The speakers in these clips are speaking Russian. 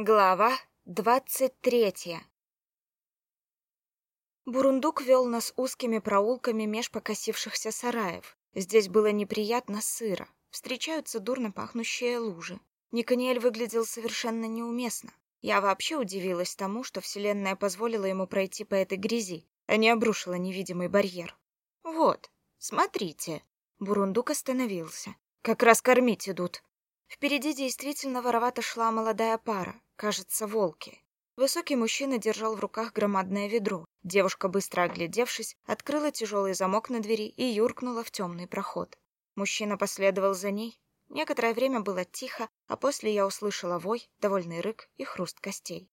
Глава двадцать третья Бурундук вел нас узкими проулками меж покосившихся сараев. Здесь было неприятно сыро. Встречаются дурно пахнущие лужи. Никаниэль выглядел совершенно неуместно. Я вообще удивилась тому, что Вселенная позволила ему пройти по этой грязи, а не обрушила невидимый барьер. «Вот, смотрите». Бурундук остановился. «Как раз кормить идут». Впереди действительно воровато шла молодая пара, кажется, волки. Высокий мужчина держал в руках громадное ведро. Девушка, быстро оглядевшись, открыла тяжелый замок на двери и юркнула в темный проход. Мужчина последовал за ней. Некоторое время было тихо, а после я услышала вой, довольный рык и хруст костей.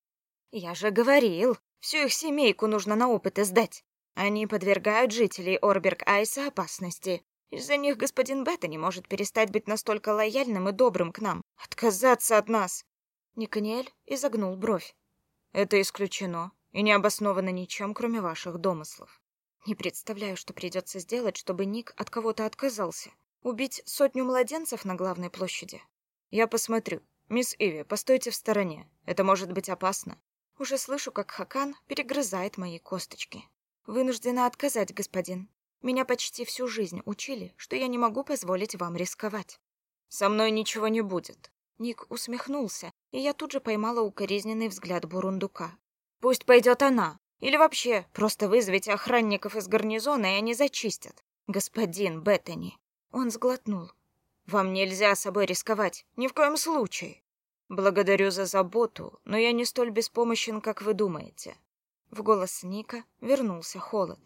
«Я же говорил, всю их семейку нужно на опыты сдать. Они подвергают жителей Орберг-Айса опасности. Из-за них господин Бета не может перестать быть настолько лояльным и добрым к нам. Отказаться от нас. Никаниэль изогнул бровь. Это исключено и не обосновано ничем, кроме ваших домыслов. Не представляю, что придется сделать, чтобы Ник от кого-то отказался. Убить сотню младенцев на главной площади? Я посмотрю. Мисс Иви, постойте в стороне. Это может быть опасно. Уже слышу, как Хакан перегрызает мои косточки. Вынуждена отказать, господин. Меня почти всю жизнь учили, что я не могу позволить вам рисковать. Со мной ничего не будет. Ник усмехнулся, и я тут же поймала укоризненный взгляд Бурундука. Пусть пойдет она. Или вообще, просто вызовите охранников из гарнизона, и они зачистят. Господин Беттани. Он сглотнул. Вам нельзя собой рисковать. Ни в коем случае. Благодарю за заботу, но я не столь беспомощен, как вы думаете. В голос Ника вернулся холод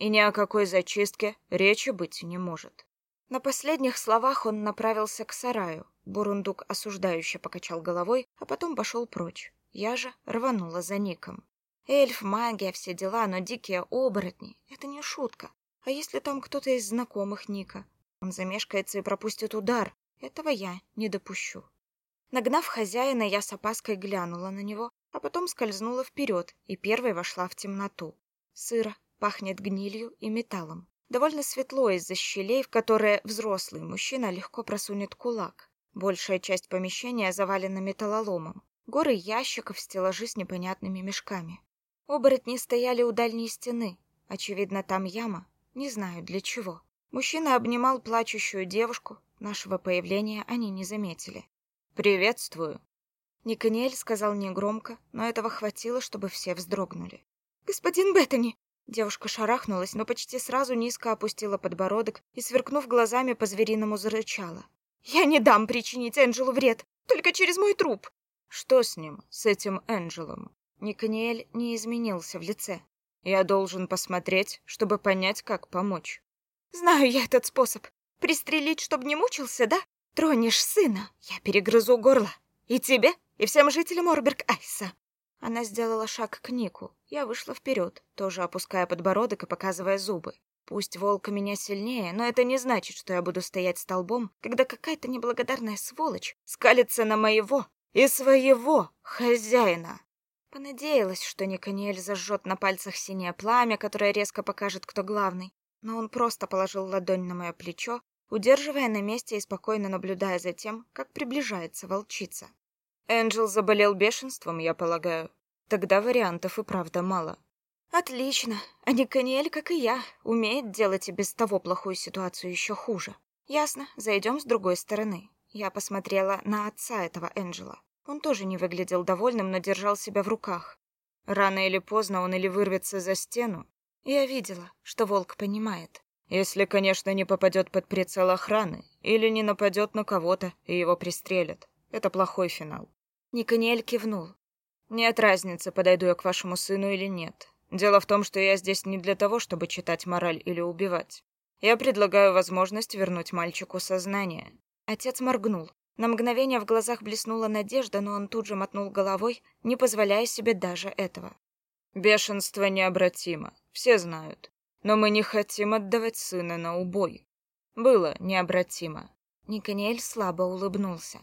и ни о какой зачистке речи быть не может. На последних словах он направился к сараю. Бурундук осуждающе покачал головой, а потом пошел прочь. Я же рванула за Ником. Эльф, магия, все дела, но дикие оборотни — это не шутка. А если там кто-то из знакомых Ника? Он замешкается и пропустит удар. Этого я не допущу. Нагнав хозяина, я с опаской глянула на него, а потом скользнула вперед и первой вошла в темноту. Сыро, Пахнет гнилью и металлом. Довольно светло из-за щелей, в которые взрослый мужчина легко просунет кулак. Большая часть помещения завалена металлоломом. Горы ящиков, стеллажи с непонятными мешками. Оборотни стояли у дальней стены. Очевидно, там яма. Не знаю, для чего. Мужчина обнимал плачущую девушку. Нашего появления они не заметили. «Приветствую!» Никаниэль сказал негромко, но этого хватило, чтобы все вздрогнули. «Господин Беттани!» Девушка шарахнулась, но почти сразу низко опустила подбородок и, сверкнув глазами, по-звериному зарычала. «Я не дам причинить Энджелу вред, только через мой труп!» «Что с ним, с этим Энджелом?» Никаниэль не изменился в лице. «Я должен посмотреть, чтобы понять, как помочь». «Знаю я этот способ. Пристрелить, чтобы не мучился, да? Тронешь сына, я перегрызу горло. И тебе, и всем жителям Орберг-Айса. Она сделала шаг к Нику. Я вышла вперед, тоже опуская подбородок и показывая зубы. Пусть волк меня сильнее, но это не значит, что я буду стоять столбом, когда какая-то неблагодарная сволочь скалится на моего и своего хозяина. Понадеялась, что Никаниэль зажжет на пальцах синее пламя, которое резко покажет, кто главный. Но он просто положил ладонь на мое плечо, удерживая на месте и спокойно наблюдая за тем, как приближается волчица. Энджел заболел бешенством, я полагаю. Тогда вариантов и правда мало. Отлично. А Никаниэль, как и я, умеет делать и без того плохую ситуацию еще хуже. Ясно, зайдем с другой стороны. Я посмотрела на отца этого Энджела. Он тоже не выглядел довольным, но держал себя в руках. Рано или поздно он или вырвется за стену. Я видела, что волк понимает. Если, конечно, не попадет под прицел охраны, или не нападет на кого-то, и его пристрелят. Это плохой финал. Никаниэль кивнул. «Нет разницы, подойду я к вашему сыну или нет. Дело в том, что я здесь не для того, чтобы читать мораль или убивать. Я предлагаю возможность вернуть мальчику сознание». Отец моргнул. На мгновение в глазах блеснула надежда, но он тут же мотнул головой, не позволяя себе даже этого. «Бешенство необратимо, все знают. Но мы не хотим отдавать сына на убой. Было необратимо». Никаниэль слабо улыбнулся.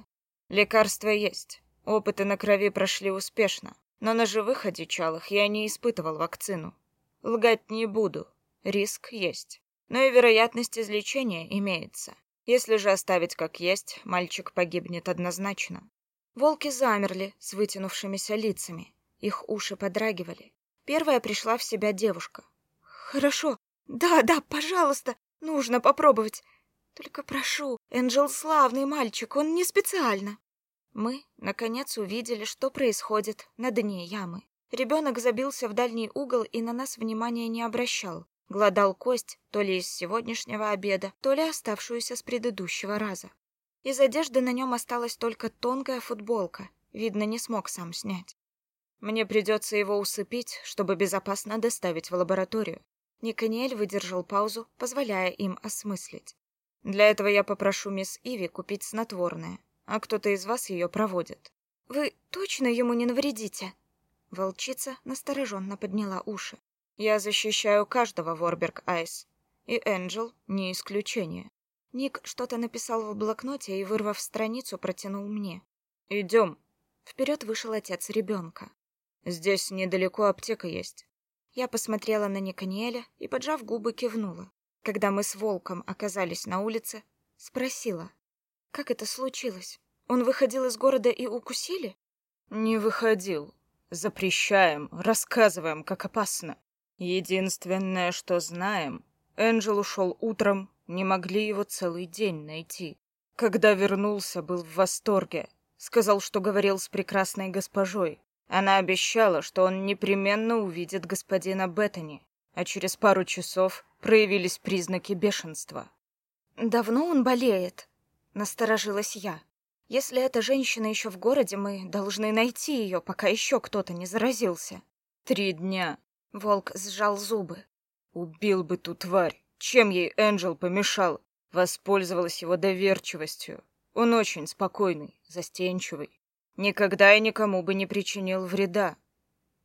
«Лекарство есть. Опыты на крови прошли успешно, но на живых одичалых я не испытывал вакцину. Лгать не буду, риск есть. Но и вероятность излечения имеется. Если же оставить как есть, мальчик погибнет однозначно. Волки замерли с вытянувшимися лицами. Их уши подрагивали. Первая пришла в себя девушка. «Хорошо. Да, да, пожалуйста. Нужно попробовать. Только прошу, Энджел славный мальчик, он не специально». Мы, наконец, увидели, что происходит на дне ямы. Ребенок забился в дальний угол и на нас внимания не обращал. Гладал кость то ли из сегодняшнего обеда, то ли оставшуюся с предыдущего раза. Из одежды на нем осталась только тонкая футболка. Видно, не смог сам снять. Мне придется его усыпить, чтобы безопасно доставить в лабораторию. Никаниэль выдержал паузу, позволяя им осмыслить. Для этого я попрошу мисс Иви купить снотворное, а кто-то из вас ее проводит. Вы точно ему не навредите? Волчица настороженно подняла уши. Я защищаю каждого, Ворберг Айс. И Энджел не исключение. Ник что-то написал в блокноте и, вырвав страницу, протянул мне. «Идем». Вперед вышел отец ребенка. «Здесь недалеко аптека есть». Я посмотрела на Никаниэля и, поджав губы, кивнула. Когда мы с Волком оказались на улице, спросила, как это случилось? Он выходил из города и укусили? Не выходил. Запрещаем, рассказываем, как опасно. Единственное, что знаем, Энджел ушел утром, не могли его целый день найти. Когда вернулся, был в восторге. Сказал, что говорил с прекрасной госпожой. Она обещала, что он непременно увидит господина Беттани, а через пару часов проявились признаки бешенства. «Давно он болеет?» — насторожилась я. «Если эта женщина еще в городе, мы должны найти ее, пока еще кто-то не заразился». «Три дня». Волк сжал зубы. «Убил бы ту тварь. Чем ей Энджел помешал? Воспользовалась его доверчивостью. Он очень спокойный, застенчивый. Никогда и никому бы не причинил вреда.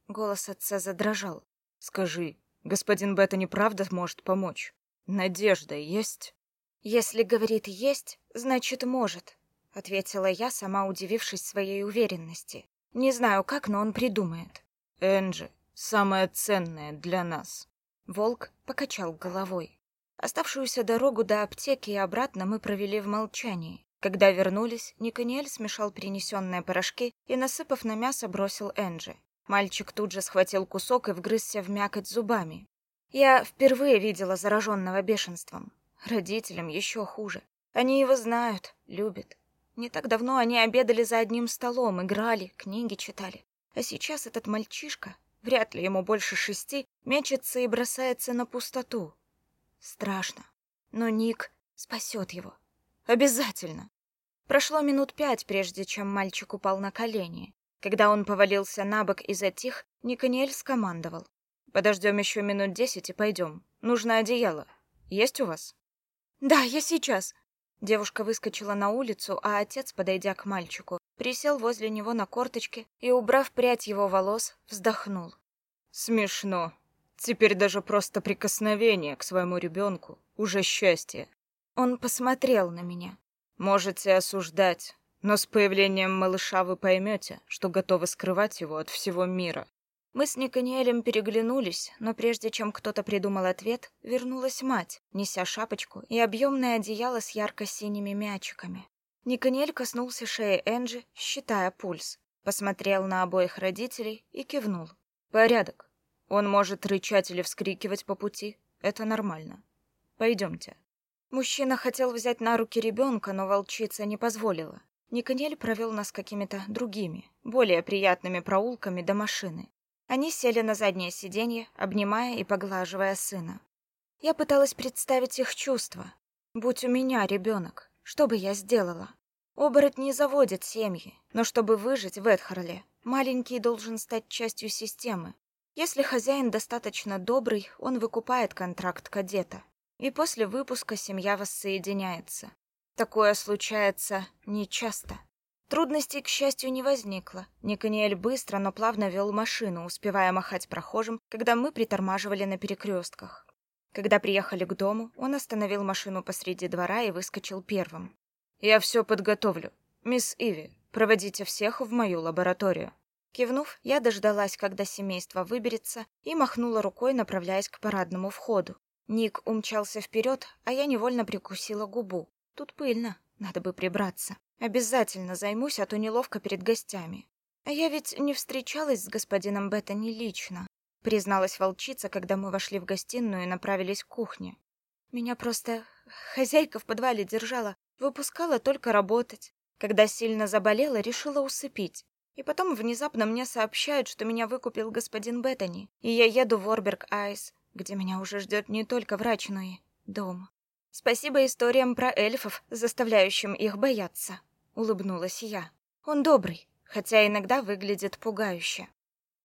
Голос отца задрожал. Скажи, господин Бета неправда может помочь? Надежда есть? Если говорит «есть», значит «может», — ответила я, сама удивившись своей уверенности. Не знаю как, но он придумает. Энджи, самое ценное для нас. Волк покачал головой. Оставшуюся дорогу до аптеки и обратно мы провели в молчании. Когда вернулись, Никаниэль смешал принесенные порошки и, насыпав на мясо, бросил Энджи. Мальчик тут же схватил кусок и вгрызся в мякоть зубами. Я впервые видела зараженного бешенством. Родителям еще хуже. Они его знают, любят. Не так давно они обедали за одним столом, играли, книги читали. А сейчас этот мальчишка, вряд ли ему больше шести, мечется и бросается на пустоту, Страшно. Но Ник спасет его. Обязательно. Прошло минут пять, прежде чем мальчик упал на колени. Когда он повалился на бок и затих, Никаниэль скомандовал. «Подождем еще минут десять и пойдем. Нужно одеяло. Есть у вас?» «Да, я сейчас». Девушка выскочила на улицу, а отец, подойдя к мальчику, присел возле него на корточки и, убрав прядь его волос, вздохнул. «Смешно. Теперь даже просто прикосновение к своему ребенку уже счастье. Он посмотрел на меня. Можете осуждать, но с появлением малыша вы поймете, что готовы скрывать его от всего мира. Мы с Никаниэлем переглянулись, но прежде чем кто-то придумал ответ, вернулась мать, неся шапочку и объемное одеяло с ярко-синими мячиками. Никаниэль коснулся шеи Энджи, считая пульс, посмотрел на обоих родителей и кивнул. «Порядок. Он может рычать или вскрикивать по пути. Это нормально. Пойдемте. Мужчина хотел взять на руки ребенка, но волчица не позволила. Никанель провел нас какими-то другими, более приятными проулками до машины. Они сели на заднее сиденье, обнимая и поглаживая сына. Я пыталась представить их чувства. Будь у меня ребенок, что бы я сделала? Оборотни заводят семьи, но чтобы выжить в Эдхарле, маленький должен стать частью системы, если хозяин достаточно добрый, он выкупает контракт кадета, и после выпуска семья воссоединяется. Такое случается нечасто. Трудностей, к счастью, не возникло. Никаниэль быстро, но плавно вел машину, успевая махать прохожим, когда мы притормаживали на перекрестках. Когда приехали к дому, он остановил машину посреди двора и выскочил первым. «Я все подготовлю. Мисс Иви, проводите всех в мою лабораторию». Кивнув, я дождалась, когда семейство выберется, и махнула рукой, направляясь к парадному входу. Ник умчался вперед, а я невольно прикусила губу. Тут пыльно, Надо бы прибраться. Обязательно займусь, а то неловко перед гостями. А я ведь не встречалась с господином Беттани лично, призналась волчица, когда мы вошли в гостиную и направились к кухне. Меня просто хозяйка в подвале держала, выпускала только работать. Когда сильно заболела, решила усыпить. И потом внезапно мне сообщают, что меня выкупил господин Беттани, и я еду в Орберг Айс, где меня уже ждет не только врач, но и дом. Спасибо историям про эльфов, заставляющим их бояться, улыбнулась я. Он добрый, хотя иногда выглядит пугающе.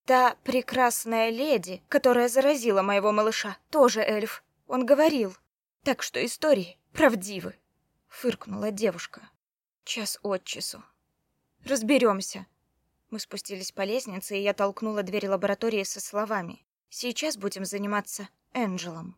Та прекрасная леди, которая заразила моего малыша, тоже эльф. Он говорил. Так что истории правдивы, фыркнула девушка. Час от часу. Разберемся. Мы спустились по лестнице, и я толкнула дверь лаборатории со словами: "Сейчас будем заниматься Энджелом".